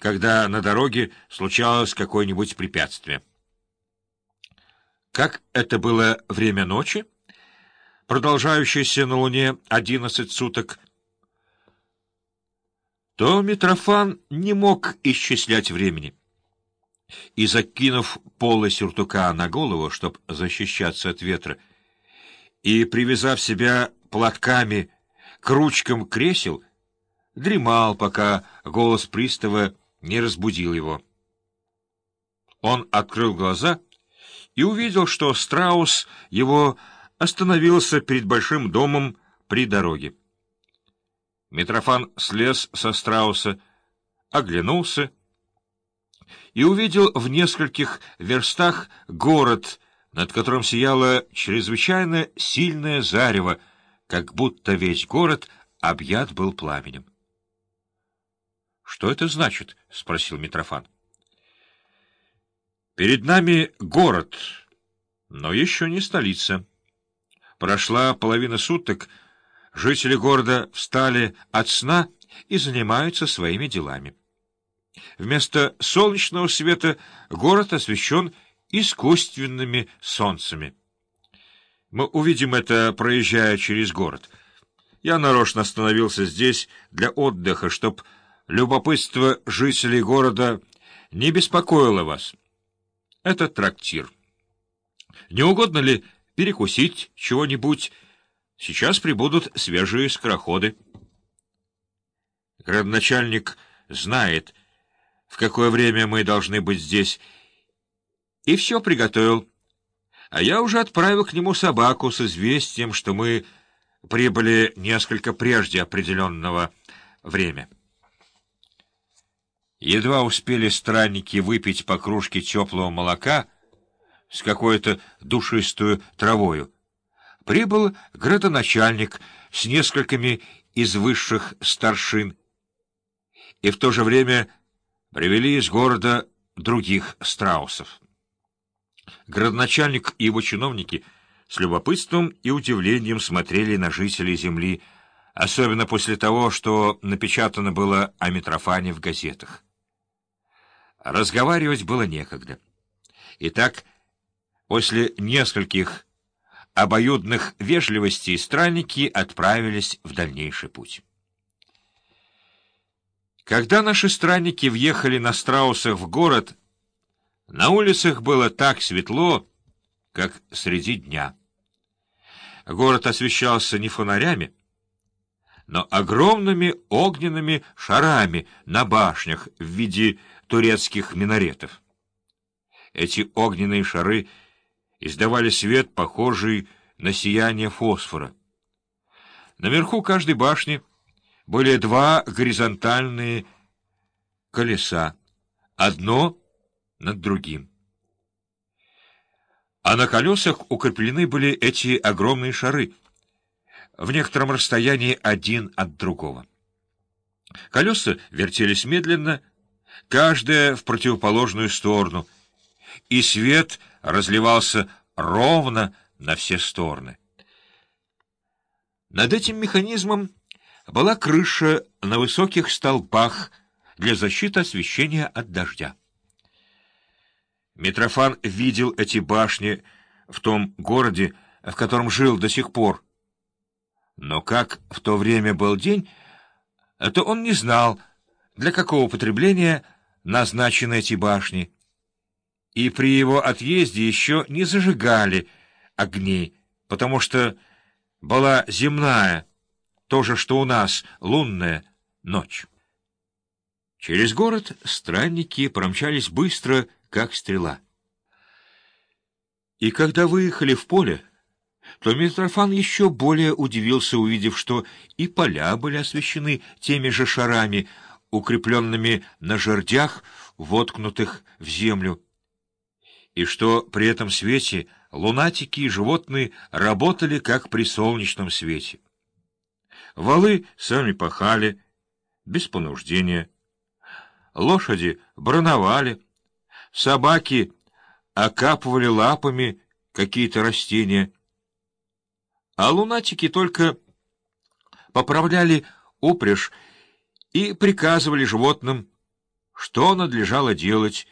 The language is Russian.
когда на дороге случалось какое-нибудь препятствие. Как это было время ночи, продолжающееся на Луне одиннадцать суток, то Митрофан не мог исчислять времени. И, закинув полы сюртука на голову, чтобы защищаться от ветра, и, привязав себя платками к ручкам кресел, дремал, пока голос пристава не разбудил его. Он открыл глаза и увидел, что страус его остановился перед большим домом при дороге. Митрофан слез со страуса, оглянулся и увидел в нескольких верстах город, над которым сияло чрезвычайно сильное зарево, как будто весь город объят был пламенем. — Что это значит? — спросил Митрофан. — Перед нами город, но еще не столица. Прошла половина суток, жители города встали от сна и занимаются своими делами. Вместо солнечного света город освещен искусственными солнцами. Мы увидим это, проезжая через город. Я нарочно остановился здесь для отдыха, чтоб любопытство жителей города не беспокоило вас. Это трактир. Не угодно ли перекусить чего-нибудь? Сейчас прибудут свежие скороходы. Градоначальник знает, в какое время мы должны быть здесь, и все приготовил а я уже отправил к нему собаку с известием, что мы прибыли несколько прежде определенного времени. Едва успели странники выпить по кружке теплого молока с какой-то душистую травою. Прибыл градоначальник с несколькими из высших старшин, и в то же время привели из города других страусов. Градоначальник и его чиновники с любопытством и удивлением смотрели на жителей земли, особенно после того, что напечатано было о Митрофане в газетах. Разговаривать было некогда. Итак, после нескольких обоюдных вежливостей странники отправились в дальнейший путь. Когда наши странники въехали на страусах в город, на улицах было так светло, как среди дня. Город освещался не фонарями, но огромными огненными шарами на башнях в виде турецких минаретов. Эти огненные шары издавали свет, похожий на сияние фосфора. Наверху каждой башни были два горизонтальные колеса. Одно над другим. А на колесах укреплены были эти огромные шары, в некотором расстоянии один от другого. Колеса вертелись медленно, каждая в противоположную сторону, и свет разливался ровно на все стороны. Над этим механизмом была крыша на высоких столбах для защиты освещения от дождя. Митрофан видел эти башни в том городе, в котором жил до сих пор. Но как в то время был день, то он не знал, для какого употребления назначены эти башни. И при его отъезде еще не зажигали огней, потому что была земная, то же, что у нас, лунная ночь. Через город странники промчались быстро, как стрела. И когда выехали в поле, то Митрофан еще более удивился, увидев, что и поля были освещены теми же шарами, укрепленными на жердях, воткнутых в землю, и что при этом свете лунатики и животные работали, как при солнечном свете. Валы сами пахали, без понуждения. Лошади броновали, Собаки окапывали лапами какие-то растения, а лунатики только поправляли упряжь и приказывали животным, что надлежало делать